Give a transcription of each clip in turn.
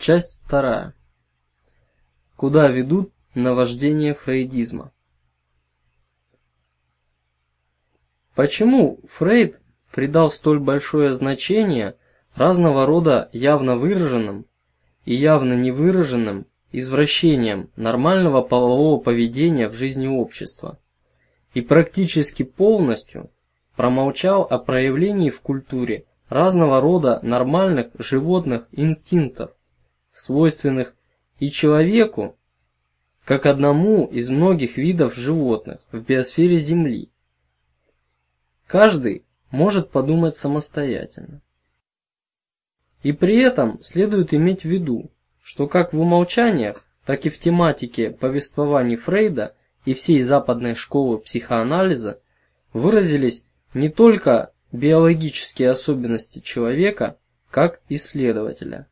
Часть вторая. Куда ведут наваждения фрейдизма? Почему Фрейд придал столь большое значение разного рода явно выраженным и явно невыраженным извращениям нормального полового поведения в жизни общества и практически полностью промолчал о проявлении в культуре разного рода нормальных животных инстинктов, свойственных и человеку, как одному из многих видов животных в биосфере Земли. Каждый может подумать самостоятельно. И при этом следует иметь в виду, что как в умолчаниях, так и в тематике повествований Фрейда и всей западной школы психоанализа выразились не только биологические особенности человека как исследователя.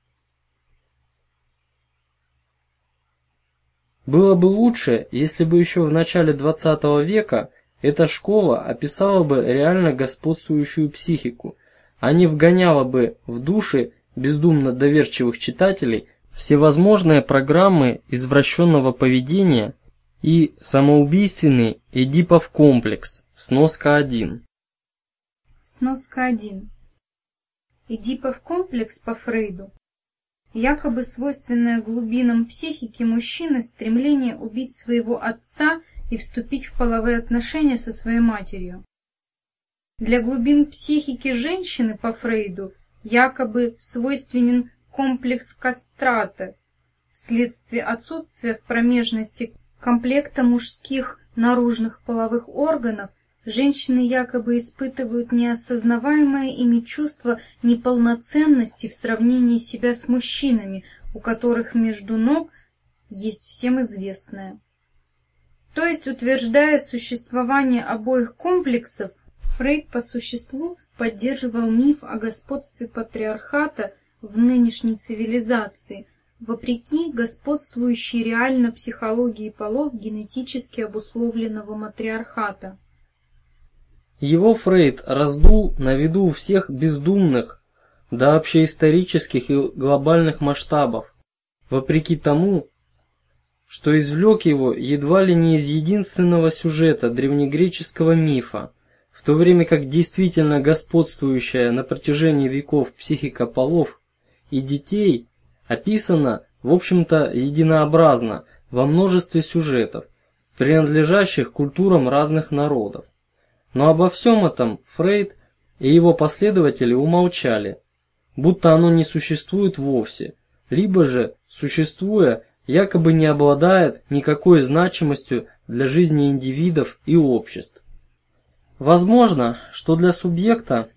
Было бы лучше, если бы еще в начале XX века эта школа описала бы реально господствующую психику, а не вгоняла бы в души бездумно доверчивых читателей всевозможные программы извращенного поведения и самоубийственный Эдипов комплекс, сноска 1. Сноска 1. Эдипов комплекс по Фрейду якобы свойственное глубинам психики мужчины стремление убить своего отца и вступить в половые отношения со своей матерью. Для глубин психики женщины по Фрейду якобы свойственен комплекс кастрата вследствие отсутствия в промежности комплекта мужских наружных половых органов Женщины якобы испытывают неосознаваемое ими чувство неполноценности в сравнении себя с мужчинами, у которых между ног есть всем известное. То есть, утверждая существование обоих комплексов, Фрейд по существу поддерживал миф о господстве патриархата в нынешней цивилизации, вопреки господствующей реально психологии полов генетически обусловленного матриархата. Его Фрейд раздул на виду у всех бездумных до общеисторических и глобальных масштабов, вопреки тому, что извлек его едва ли не из единственного сюжета древнегреческого мифа, в то время как действительно господствующая на протяжении веков психика полов и детей описана, в общем-то, единообразно во множестве сюжетов, принадлежащих культурам разных народов. Но обо всем этом Фрейд и его последователи умолчали, будто оно не существует вовсе, либо же, существуя, якобы не обладает никакой значимостью для жизни индивидов и обществ. Возможно, что для субъекта,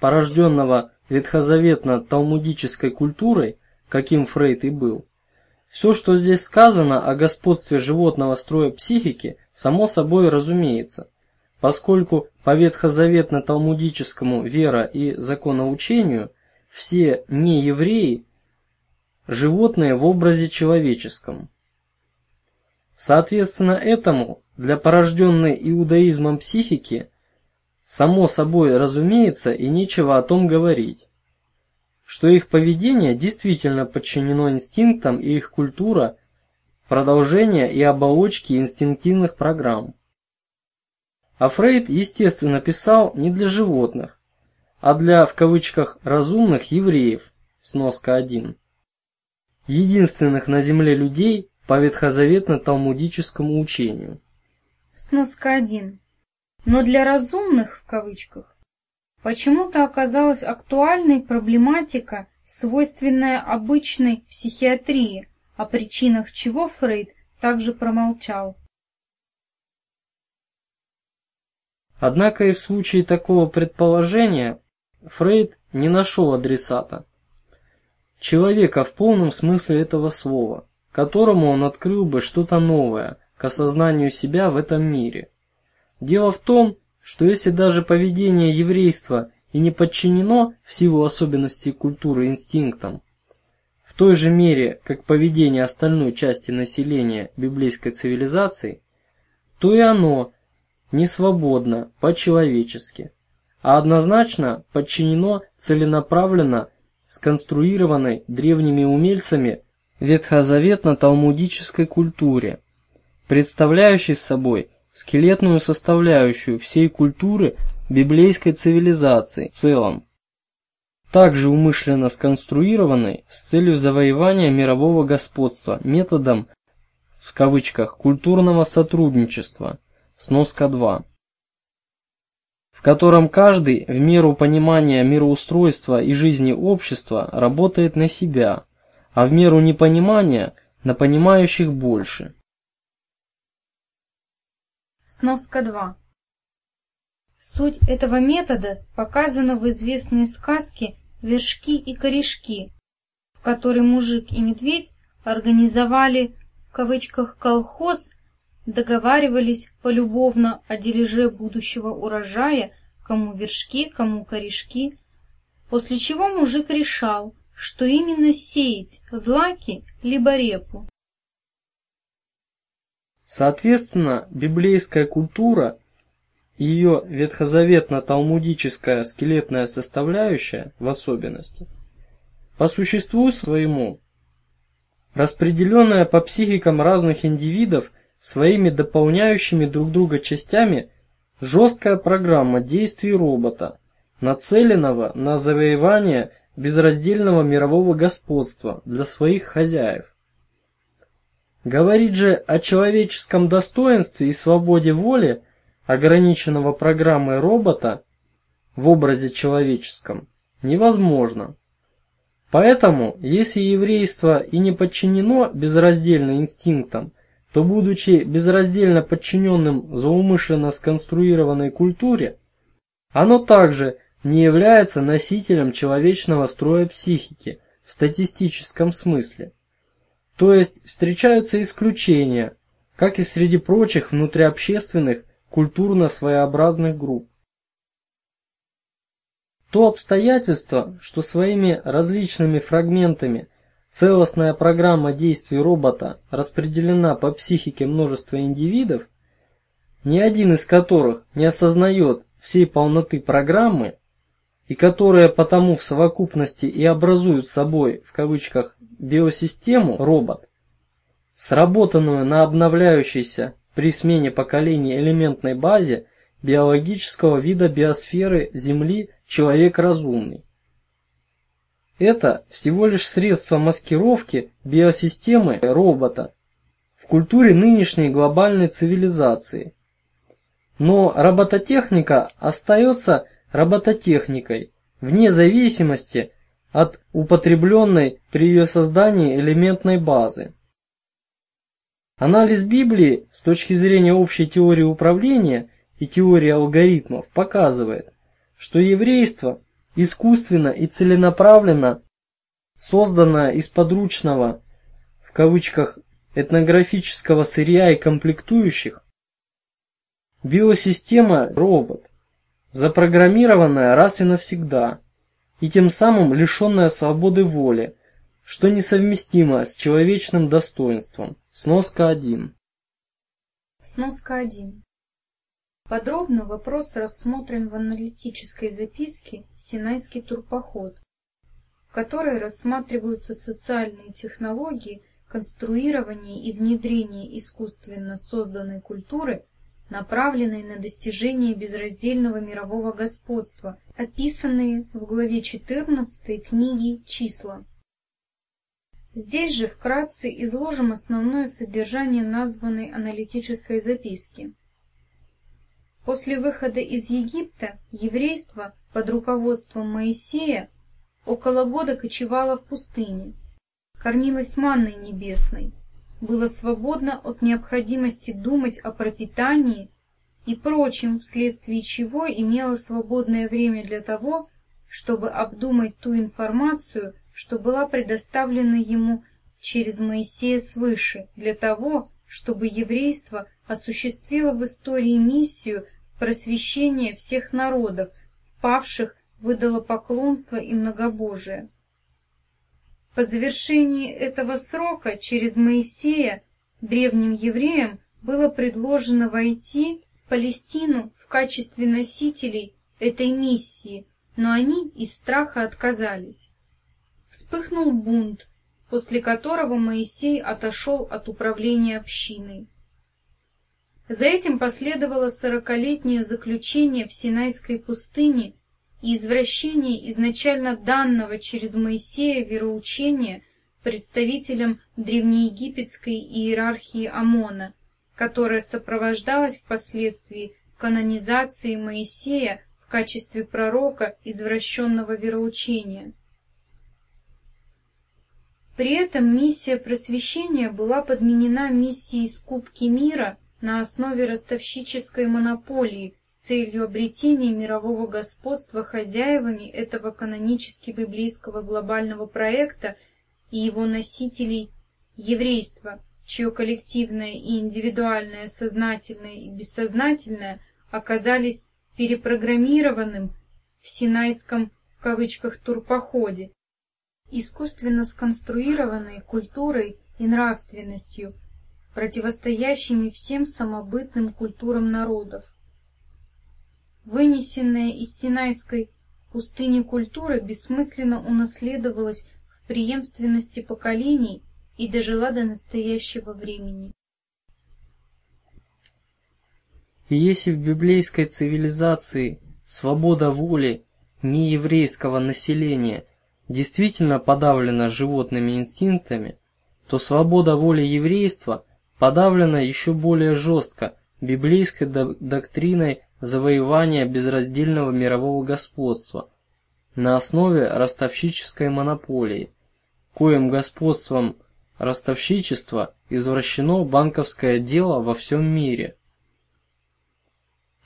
порожденного ветхозаветно-талмудической культурой, каким Фрейд и был, все, что здесь сказано о господстве животного строя психики, само собой разумеется – поскольку по ветхозаветно-талмудическому вера и законоучению все неевреи – животные в образе человеческом. Соответственно этому, для порожденной иудаизмом психики, само собой разумеется и нечего о том говорить, что их поведение действительно подчинено инстинктам и их культура – продолжение и оболочки инстинктивных программ. А Фрейд, естественно, писал не для животных, а для, в кавычках, разумных евреев, сноска 1. Единственных на земле людей по ветхозаветно-талмудическому учению. Сноска 1. Но для разумных, в кавычках, почему-то оказалась актуальной проблематика, свойственная обычной психиатрии, о причинах чего Фрейд также промолчал. Однако и в случае такого предположения Фрейд не нашел адресата. Человека в полном смысле этого слова, которому он открыл бы что-то новое к осознанию себя в этом мире. Дело в том, что если даже поведение еврейства и не подчинено в силу особенностей культуры инстинктам, в той же мере, как поведение остальной части населения библейской цивилизации, то и оно не свободно, по-человечески, а однозначно подчинено целенаправленно сконструированной древними умельцами ветхозаветно-талмудической культуре, представляющей собой скелетную составляющую всей культуры библейской цивилизации в целом, также умышленно сконструированной с целью завоевания мирового господства методом в кавычках культурного сотрудничества, сноска 2 в котором каждый в меру понимания мироустройства и жизни общества работает на себя, а в меру непонимания на понимающих больше. Сноска 2. Суть этого метода показана в известной сказке «Вершки и корешки», в которой мужик и медведь организовали в кавычках колхоз договаривались полюбовно о дележе будущего урожая, кому вершки, кому корешки, после чего мужик решал, что именно сеять злаки либо репу. Соответственно, библейская культура ее ветхозаветно-талмудическая скелетная составляющая в особенности, по существу своему, распределенная по психикам разных индивидов своими дополняющими друг друга частями жесткая программа действий робота, нацеленного на завоевание безраздельного мирового господства для своих хозяев. Говорить же о человеческом достоинстве и свободе воли, ограниченного программой робота в образе человеческом, невозможно. Поэтому, если еврейство и не подчинено безраздельно инстинктам, то, будучи безраздельно подчиненным злоумышленно сконструированной культуре, оно также не является носителем человечного строя психики в статистическом смысле. То есть встречаются исключения, как и среди прочих внутриобщественных культурно-своеобразных групп. То обстоятельство, что своими различными фрагментами Целостная программа действий робота распределена по психике множества индивидов, ни один из которых не осознает всей полноты программы, и которые потому в совокупности и образуют собой, в кавычках, биосистему, робот, сработанную на обновляющейся при смене поколений элементной базе биологического вида биосферы Земли человек разумный. Это всего лишь средство маскировки биосистемы робота в культуре нынешней глобальной цивилизации. Но робототехника остается робототехникой, вне зависимости от употребленной при ее создании элементной базы. Анализ Библии с точки зрения общей теории управления и теории алгоритмов показывает, что еврейство – искусственно и целенаправленно созданная из подручного в кавычках этнографического сырья и комплектующих, биосистема робот, запрограммированная раз и навсегда, и тем самым лишенная свободы воли, что несовместимо с человечным достоинством. Сноска 1. Сноска 1. Подробно вопрос рассмотрен в аналитической записке «Синайский турпоход», в которой рассматриваются социальные технологии конструирования и внедрения искусственно созданной культуры, направленные на достижение безраздельного мирового господства, описанные в главе 14 книги «Числа». Здесь же вкратце изложим основное содержание названной аналитической записки. После выхода из Египта еврейство под руководством Моисея около года кочевало в пустыне, кормилось манной небесной, было свободно от необходимости думать о пропитании и прочем, вследствие чего имело свободное время для того, чтобы обдумать ту информацию, что была предоставлена ему через Моисея свыше, для того, чтобы еврейство осуществило в истории миссию просвещения всех народов, впавших в идолопоклонство и многобожие. По завершении этого срока через Моисея древним евреям было предложено войти в Палестину в качестве носителей этой миссии, но они из страха отказались. вспыхнул бунт, после которого Моисей отошел от управления общиной. За этим последовало сорокалетнее заключение в Синайской пустыне и извращение изначально данного через Моисея вероучения представителям древнеегипетской иерархии Амона, которая сопровождалась впоследствии канонизацией Моисея в качестве пророка извращенного вероучения. При этом миссия просвещения была подменена миссией скупки мира на основе ростовщической монополии с целью обретения мирового господства хозяевами этого канонически-библейского глобального проекта и его носителей еврейства, чье коллективное и индивидуальное сознательное и бессознательное оказались перепрограммированным в синайском в кавычках турпоходе искусственно сконструированной культурой и нравственностью, противостоящими всем самобытным культурам народов. Вынесенная из Синайской пустыни культура бессмысленно унаследовалась в преемственности поколений и дожила до настоящего времени. И если в библейской цивилизации свобода воли нееврейского населения – действительно подавлена животными инстинктами, то свобода воли еврейства подавлена еще более жестко библейской доктриной завоевания безраздельного мирового господства на основе ростовщической монополии, коим господством ростовщичества извращено банковское дело во всем мире.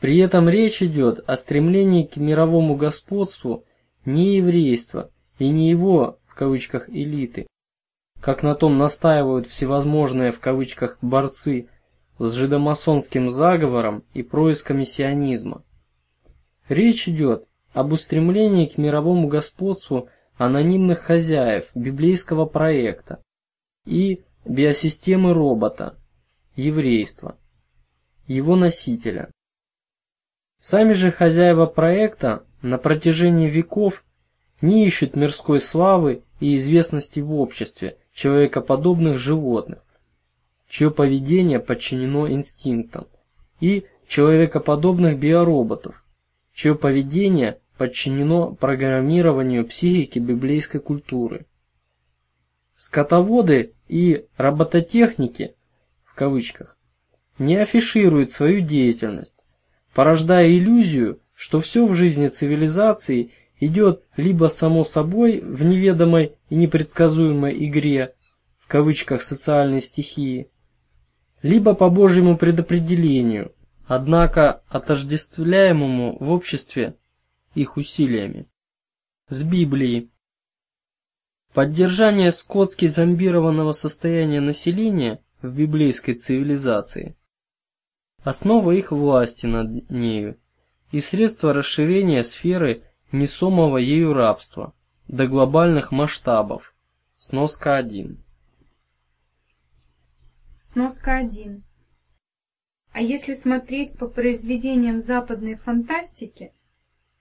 При этом речь идет о стремлении к мировому господству не еврейства, и не его, в кавычках, элиты, как на том настаивают всевозможные, в кавычках, борцы с жидомасонским заговором и происками сионизма. Речь идет об устремлении к мировому господству анонимных хозяев библейского проекта и биосистемы робота, еврейства, его носителя. Сами же хозяева проекта на протяжении веков не ищут мирской славы и известности в обществе человекоподобных животных, чье поведение подчинено инстинктам, и человекоподобных биороботов, чье поведение подчинено программированию психики библейской культуры. Скотоводы и робототехники, в кавычках, не афишируют свою деятельность, порождая иллюзию, что все в жизни цивилизации – идет либо само собой в неведомой и непредсказуемой игре, в кавычках социальной стихии, либо по Божьему предопределению, однако отождествляемому в обществе их усилиями. С Библией. Поддержание скотски зомбированного состояния населения в библейской цивилизации – основа их власти над нею и средство расширения сферы несомого ею рабства до глобальных масштабов. Сноска 1. Сноска 1. А если смотреть по произведениям западной фантастики,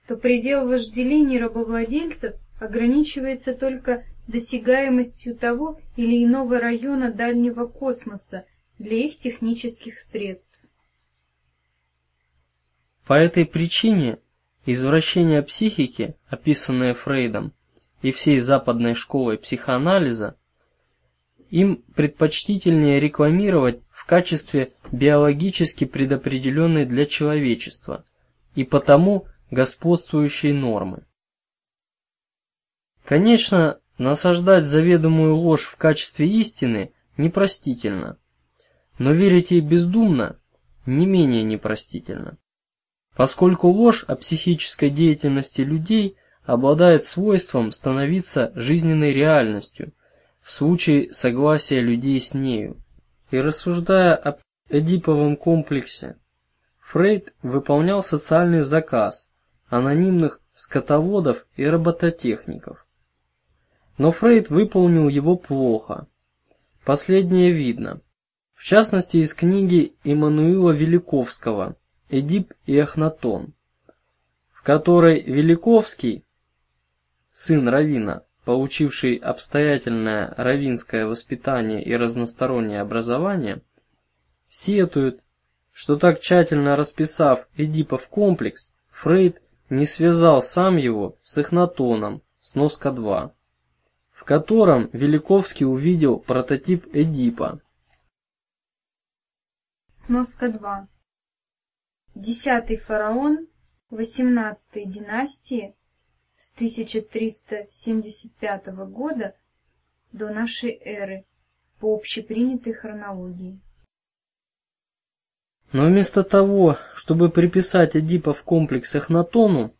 то предел вожделений рабовладельцев ограничивается только досягаемостью того или иного района дальнего космоса для их технических средств. По этой причине Извращение психики, описанное Фрейдом и всей западной школой психоанализа, им предпочтительнее рекламировать в качестве биологически предопределенной для человечества и потому господствующей нормы. Конечно, насаждать заведомую ложь в качестве истины непростительно, но верить ей бездумно не менее непростительно поскольку ложь о психической деятельности людей обладает свойством становиться жизненной реальностью в случае согласия людей с нею. И рассуждая об Эдиповом комплексе, Фрейд выполнял социальный заказ анонимных скотоводов и робототехников. Но Фрейд выполнил его плохо. Последнее видно. В частности, из книги Иммануила Великовского Эдип и Эхнатон, в которой Великовский, сын Равина, получивший обстоятельное равинское воспитание и разностороннее образование, сетует, что так тщательно расписав Эдипов комплекс, Фрейд не связал сам его с Эхнатоном, сноска 2, в котором Великовский увидел прототип Эдипа. Сноска 2. Десятый фараон XVIII династии с 1375 года до нашей эры по общепринятой хронологии. Но вместо того, чтобы приписать Эдипов комплекс Эхнатону,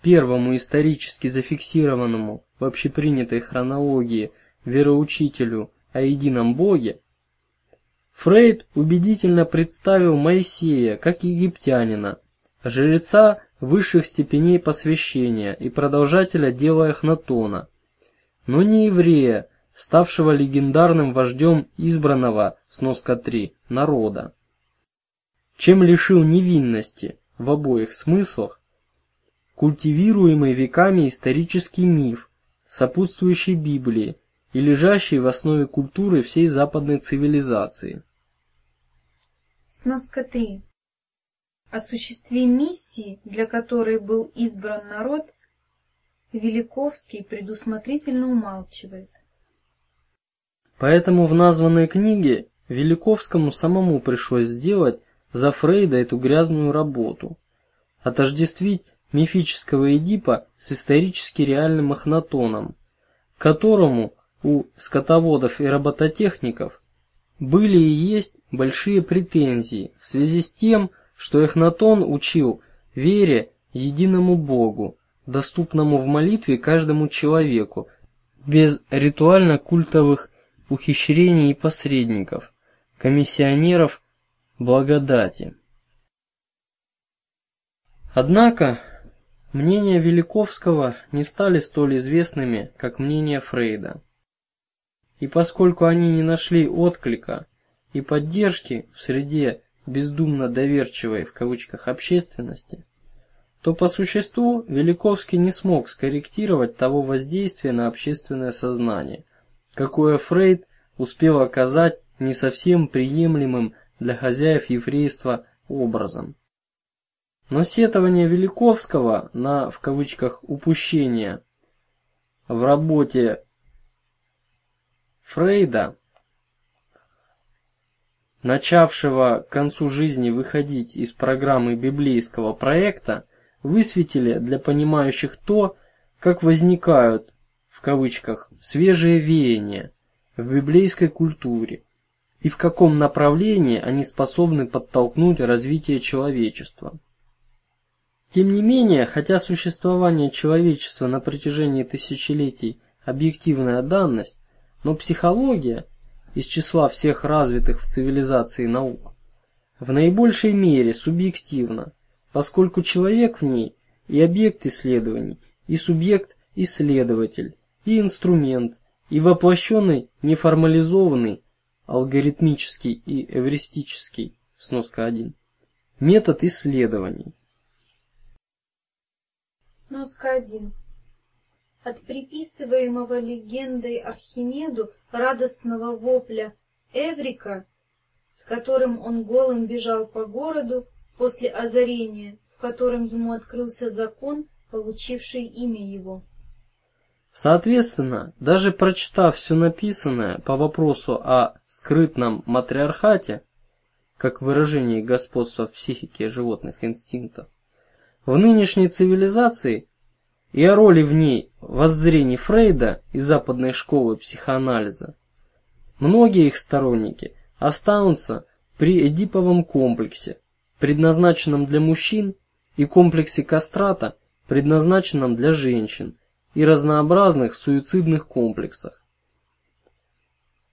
первому исторически зафиксированному в общепринятой хронологии вероучителю о едином Боге, Фрейд убедительно представил Моисея как египтянина, жреца высших степеней посвящения и продолжателя дела Эхнатона, но не еврея, ставшего легендарным вождем избранного, сноска 3, народа. Чем лишил невинности в обоих смыслах культивируемый веками исторический миф, сопутствующий Библии и лежащий в основе культуры всей западной цивилизации. Сноска 3. Осуществе миссии, для которой был избран народ, Великовский предусмотрительно умалчивает. Поэтому в названной книге Великовскому самому пришлось сделать за Фрейда эту грязную работу, отождествить мифического Эдипа с исторически реальным Эхнатоном, которому у скотоводов и робототехников были и есть большие претензии в связи с тем, что Эхнатон учил вере единому Богу, доступному в молитве каждому человеку, без ритуально-культовых ухищрений и посредников, комиссионеров благодати. Однако мнения Великовского не стали столь известными, как мнения Фрейда. И поскольку они не нашли отклика и поддержки в среде бездумно доверчивой в кавычках общественности, то по существу Великовский не смог скорректировать того воздействия на общественное сознание, какое Фрейд успел оказать не совсем приемлемым для хозяев еврейства образом. Но сетование Великовского на в кавычках упущение в работе Фрейда начавшего к концу жизни выходить из программы библейского проекта, высветили для понимающих то, как возникают в кавычках свежие веяния в библейской культуре и в каком направлении они способны подтолкнуть развитие человечества. Тем не менее, хотя существование человечества на протяжении тысячелетий объективная данность, но психология из числа всех развитых в цивилизации наук, в наибольшей мере субъективна, поскольку человек в ней и объект исследований, и субъект-исследователь, и инструмент, и воплощенный неформализованный алгоритмический и эвристический сноска 1 метод исследований. Сноска 1 от приписываемого легендой Архимеду радостного вопля Эврика, с которым он голым бежал по городу после озарения, в котором ему открылся закон, получивший имя его. Соответственно, даже прочитав все написанное по вопросу о скрытном матриархате, как выражение господства в психике животных инстинктов, в нынешней цивилизации и о роли в ней воззрений Фрейда и западной школы психоанализа. Многие их сторонники останутся при Эдиповом комплексе, предназначенном для мужчин, и комплексе кастрата, предназначенном для женщин, и разнообразных суицидных комплексах.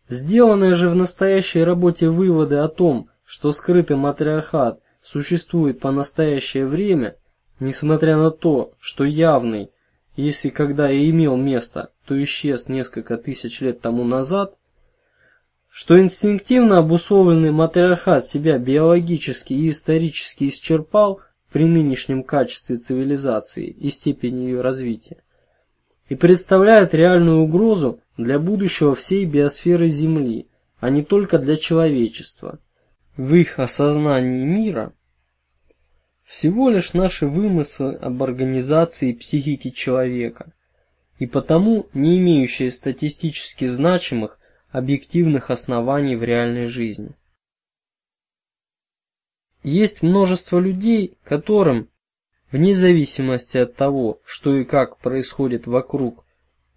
Сделанные же в настоящей работе выводы о том, что скрытый матриархат существует по настоящее время, несмотря на то, что явный если когда и имел место, то исчез несколько тысяч лет тому назад, что инстинктивно обусловленный матриархат себя биологически и исторически исчерпал при нынешнем качестве цивилизации и степени ее развития, и представляют реальную угрозу для будущего всей биосферы Земли, а не только для человечества. В их осознании мира всего лишь наши вымыслы об организации психики человека, и потому не имеющие статистически значимых объективных оснований в реальной жизни. Есть множество людей, которым, вне зависимости от того, что и как происходит вокруг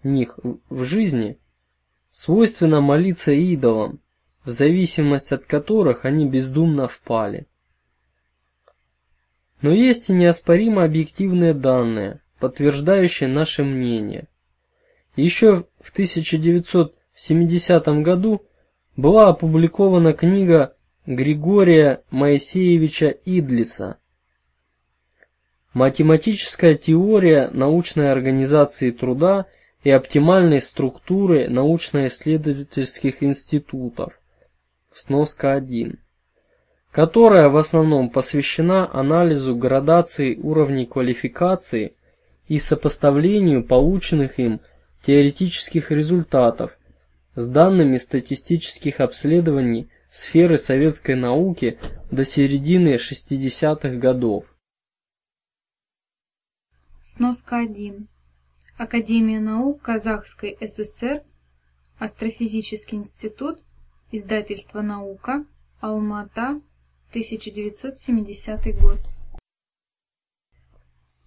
них в жизни, свойственно молиться идолам, в зависимость от которых они бездумно впали. Но есть и неоспоримо объективные данные, подтверждающие наше мнение. Еще в 1970 году была опубликована книга Григория Моисеевича Идлиса «Математическая теория научной организации труда и оптимальной структуры научно-исследовательских институтов». Сноска 1 которая в основном посвящена анализу градации уровней квалификации и сопоставлению полученных им теоретических результатов с данными статистических обследований сферы советской науки до середины 60-х годов. Сноска 1. Академия наук Казахской ССР, Астрофизический институт, издательство «Наука», Алмата, 1970 год.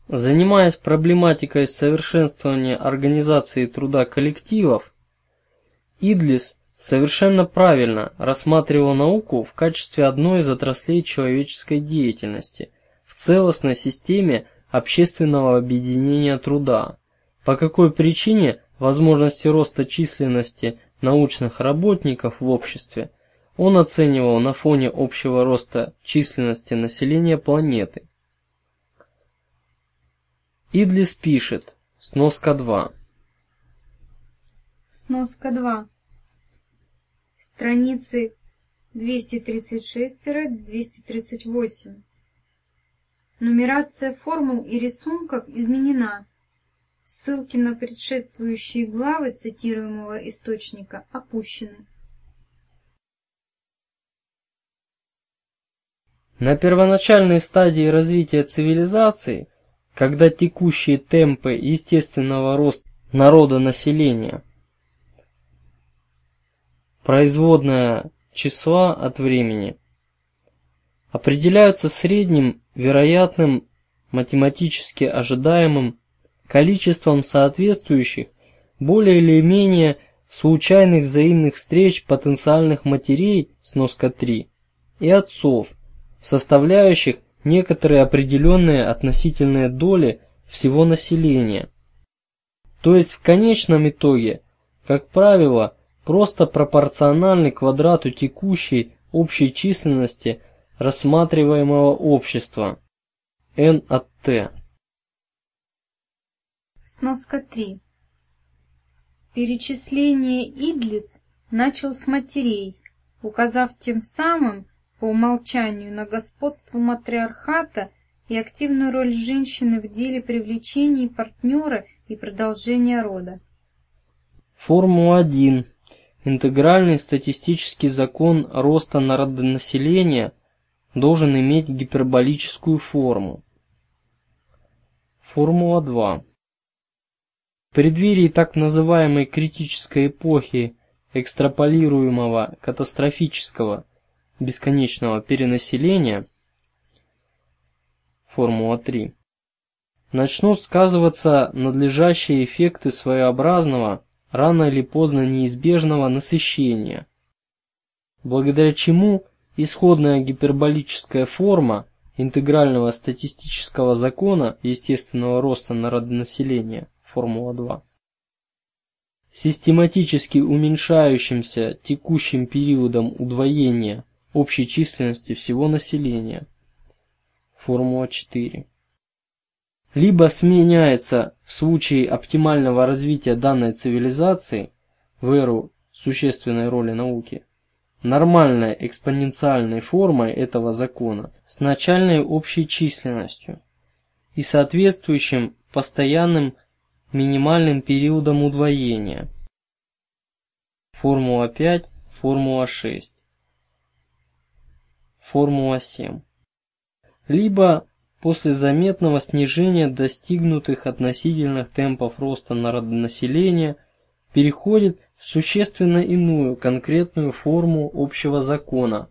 Занимаясь проблематикой совершенствования организации труда коллективов, Идлис совершенно правильно рассматривал науку в качестве одной из отраслей человеческой деятельности в целостной системе общественного объединения труда. По какой причине возможности роста численности научных работников в обществе он оценивал на фоне общего роста численности населения планеты. Идлис пишет, сноска 2. Сноска 2. Страницы 236-238. Нумерация формул и рисунков изменена. Ссылки на предшествующие главы цитируемого источника опущены. На первоначальной стадии развития цивилизации, когда текущие темпы естественного роста народа населения производная числа от времени определяются средним вероятным математически ожидаемым количеством соответствующих более или менее случайных взаимных встреч потенциальных матерей сноска 3 и отцов составляющих некоторые определенные относительные доли всего населения. То есть в конечном итоге, как правило, просто пропорциональный квадрату текущей общей численности рассматриваемого общества n от t. Сноска 3. Перечисление Идлис начал с матерей, указав тем самым по умолчанию на господство матриархата и активную роль женщины в деле привлечения партнера и продолжения рода. Формула-1. Интегральный статистический закон роста народонаселения должен иметь гиперболическую форму. Формула-2. В преддверии так называемой критической эпохи экстраполируемого катастрофического бесконечного перенаселения, формула 3, начнут сказываться надлежащие эффекты своеобразного, рано или поздно неизбежного насыщения, благодаря чему исходная гиперболическая форма интегрального статистического закона естественного роста народонаселения, формула 2, систематически уменьшающимся текущим периодом удвоения общей численности всего населения. Формула 4. Либо сменяется в случае оптимального развития данной цивилизации в эру существенной роли науки нормальной экспоненциальной формой этого закона с начальной общей численностью и соответствующим постоянным минимальным периодом удвоения. Формула 5, формула 6, формула 7. Либо после заметного снижения достигнутых относительных темпов роста народонаселения переходит в существенно иную конкретную форму общего закона,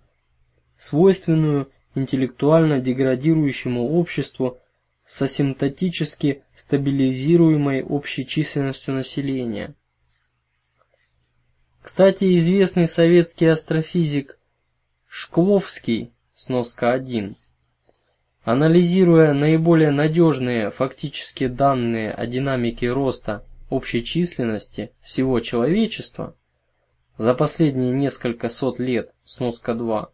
свойственную интеллектуально деградирующему обществу с асимптотически стабилизируемой общей численностью населения. Кстати, известный советский астрофизик Шкловский, сноска 1, анализируя наиболее надежные фактические данные о динамике роста общей численности всего человечества за последние несколько сот лет, сноска 2,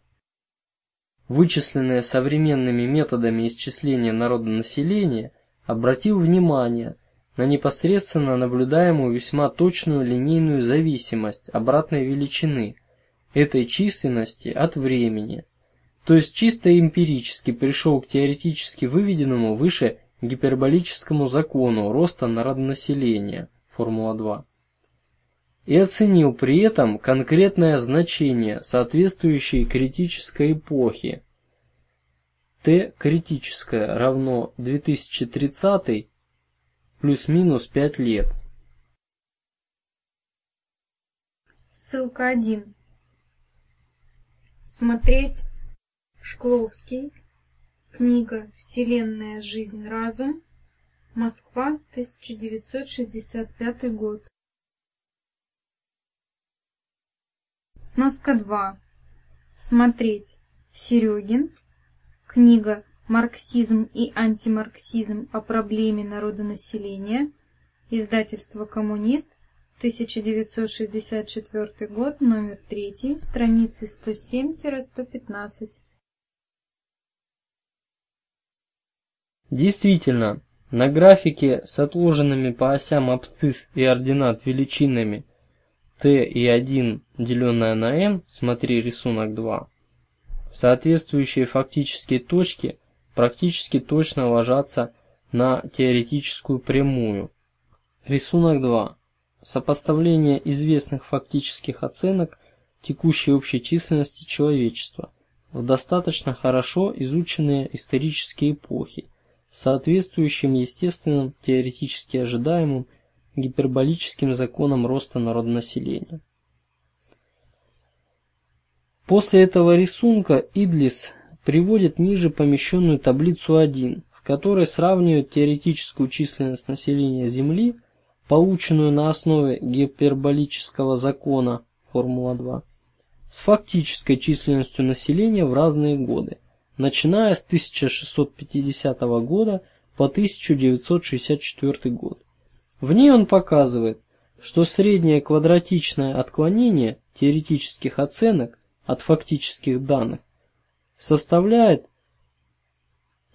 вычисленные современными методами исчисления народонаселения, обратил внимание на непосредственно наблюдаемую весьма точную линейную зависимость обратной величины этой численности от времени, то есть чисто эмпирически пришел к теоретически выведенному выше гиперболическому закону роста народонаселения, формула 2, и оценил при этом конкретное значение соответствующей критической эпохи. Т критическая равно 2030 плюс-минус 5 лет. Ссылка 1. Смотреть Шкловский. Книга «Вселенная. Жизнь. Разум». Москва, 1965 год. Сноска 2. Смотреть. Серегин. Книга «Марксизм и антимарксизм о проблеме народонаселения». Издательство «Коммунист», 1964 год, номер 3, страницы 107-115. Действительно, на графике с отложенными по осям абсцисс и ординат величинами t и 1 деленное на n, смотри рисунок 2, соответствующие фактические точки практически точно ложатся на теоретическую прямую. Рисунок 2. Сопоставление известных фактических оценок текущей общей численности человечества в достаточно хорошо изученные исторические эпохи соответствующим естественным, теоретически ожидаемым гиперболическим законам роста народонаселения. После этого рисунка Идлис приводит ниже помещенную таблицу 1, в которой сравнивает теоретическую численность населения Земли, полученную на основе гиперболического закона, формула 2, с фактической численностью населения в разные годы начиная с 1650 года по 1964 год. В ней он показывает, что среднее квадратичное отклонение теоретических оценок от фактических данных составляет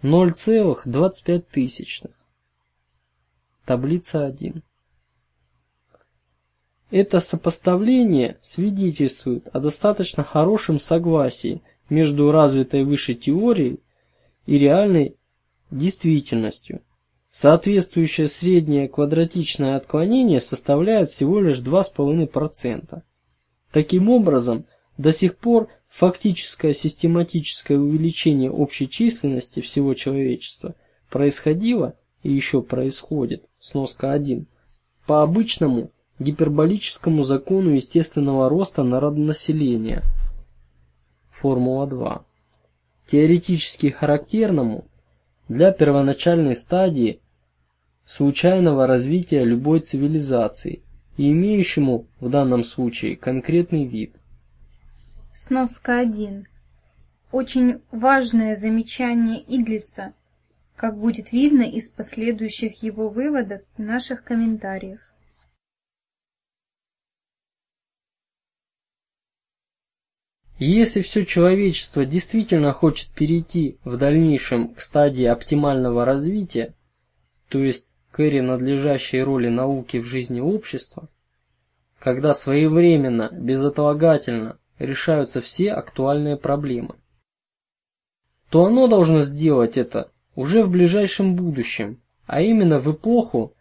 0,25 тысячных. Таблица 1. Это сопоставление свидетельствует о достаточно хорошем согласии между развитой выше теорией и реальной действительностью. Соответствующее среднее квадратичное отклонение составляет всего лишь 2,5%. Таким образом, до сих пор фактическое систематическое увеличение общей численности всего человечества происходило и еще происходит, сноска 1, по обычному гиперболическому закону естественного роста народонаселения – Формула 2. Теоретически характерному для первоначальной стадии случайного развития любой цивилизации и имеющему в данном случае конкретный вид. Сноска 1. Очень важное замечание Идлиса, как будет видно из последующих его выводов и наших комментариев. Если все человечество действительно хочет перейти в дальнейшем к стадии оптимального развития, то есть к эре надлежащей роли науки в жизни общества, когда своевременно, безотлагательно решаются все актуальные проблемы, то оно должно сделать это уже в ближайшем будущем, а именно в эпоху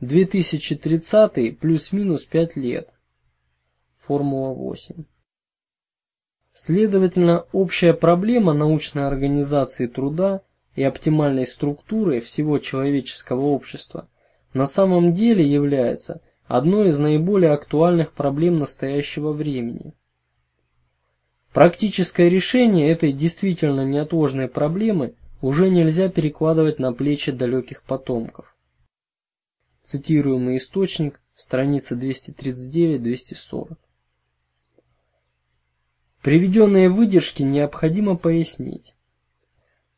2030 плюс-минус 5 лет. Формула 8. Следовательно, общая проблема научной организации труда и оптимальной структуры всего человеческого общества на самом деле является одной из наиболее актуальных проблем настоящего времени. Практическое решение этой действительно неотложной проблемы уже нельзя перекладывать на плечи далеких потомков. Цитируемый источник, страница 239-240. Приведенные выдержки необходимо пояснить.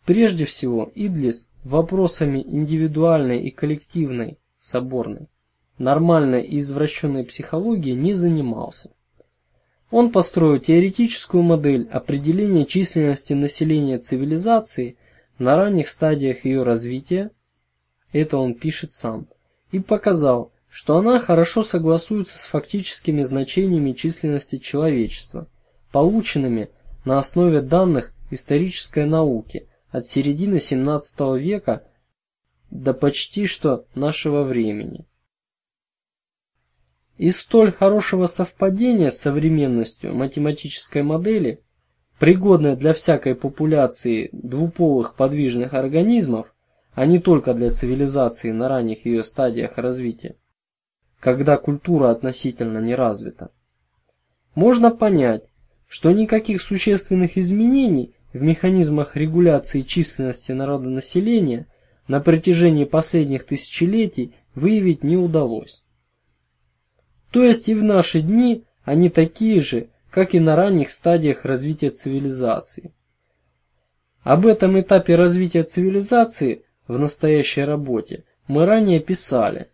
Прежде всего, Идлис вопросами индивидуальной и коллективной, соборной, нормальной и извращенной психологии не занимался. Он построил теоретическую модель определения численности населения цивилизации на ранних стадиях ее развития, это он пишет сам, и показал, что она хорошо согласуется с фактическими значениями численности человечества, полученными на основе данных исторической науки от середины XVII века до почти что нашего времени. Из столь хорошего совпадения с современностью математической модели, пригодной для всякой популяции двуполых подвижных организмов, а не только для цивилизации на ранних ее стадиях развития, когда культура относительно не развита, можно понять, что никаких существенных изменений в механизмах регуляции численности народонаселения на протяжении последних тысячелетий выявить не удалось. То есть и в наши дни они такие же, как и на ранних стадиях развития цивилизации. Об этом этапе развития цивилизации в настоящей работе мы ранее писали,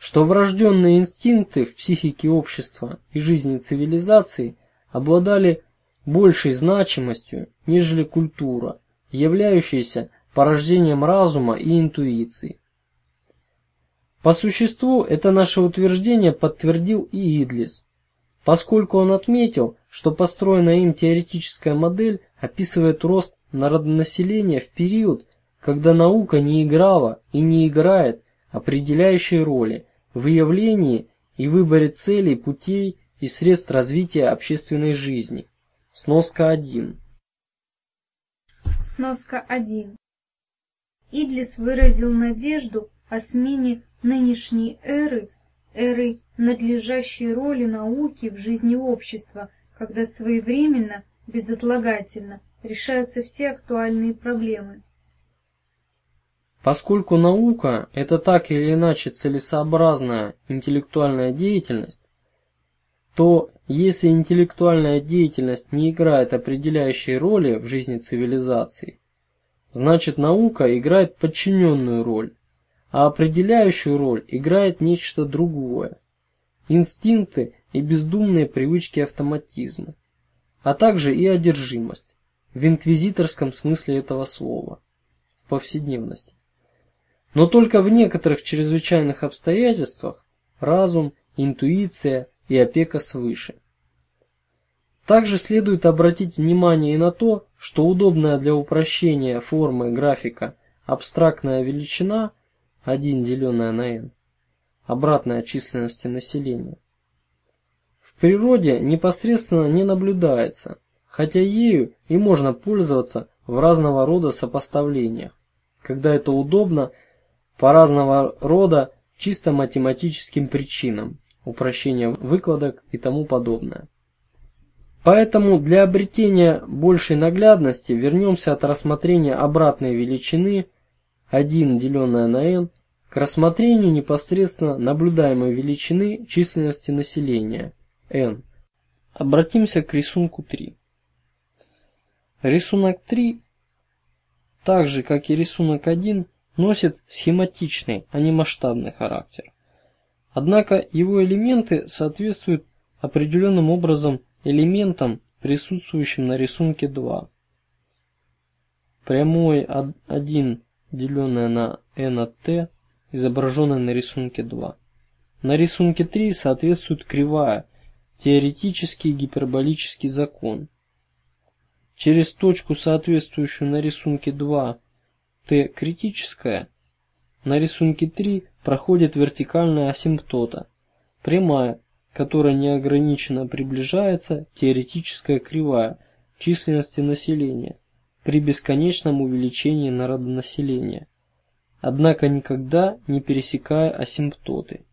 что врожденные инстинкты в психике общества и жизни цивилизации обладали большей значимостью, нежели культура, являющаяся порождением разума и интуиции. По существу это наше утверждение подтвердил и Идлис, поскольку он отметил, что построенная им теоретическая модель описывает рост народонаселения в период, когда наука не играла и не играет определяющей роли в выявлении и выборе целей, путей и средств развития общественной жизни. Сноска 1. Сноска 1. Идлис выразил надежду о смене нынешней эры, эры надлежащей роли науки в жизни общества, когда своевременно, безотлагательно решаются все актуальные проблемы. Поскольку наука – это так или иначе целесообразная интеллектуальная деятельность, то если интеллектуальная деятельность не играет определяющей роли в жизни цивилизации, значит наука играет подчиненную роль, а определяющую роль играет нечто другое – инстинкты и бездумные привычки автоматизма, а также и одержимость, в инквизиторском смысле этого слова, в повседневности. Но только в некоторых чрезвычайных обстоятельствах разум, интуиция и опека свыше. Также следует обратить внимание и на то, что удобная для упрощения формы графика абстрактная величина 1 деленное на n, обратная численности населения, в природе непосредственно не наблюдается, хотя ею и можно пользоваться в разного рода сопоставлениях, когда это удобно по разного рода чисто математическим причинам, упрощения выкладок и тому подобное. Поэтому для обретения большей наглядности вернемся от рассмотрения обратной величины 1 деленное на n к рассмотрению непосредственно наблюдаемой величины численности населения n. Обратимся к рисунку 3. Рисунок 3, так же как и рисунок 1, носит схематичный, а не масштабный характер. Однако его элементы соответствуют определенным образом элементам, присутствующим на рисунке 2. Прямой 1 деленное на n от t изображенная на рисунке 2. На рисунке 3 соответствует кривая, теоретический гиперболический закон. Через точку, соответствующую на рисунке 2, t критическая, На рисунке 3 проходит вертикальная асимптота, прямая, которая неограниченно приближается теоретическая кривая численности населения при бесконечном увеличении народонаселения, однако никогда не пересекая асимптоты.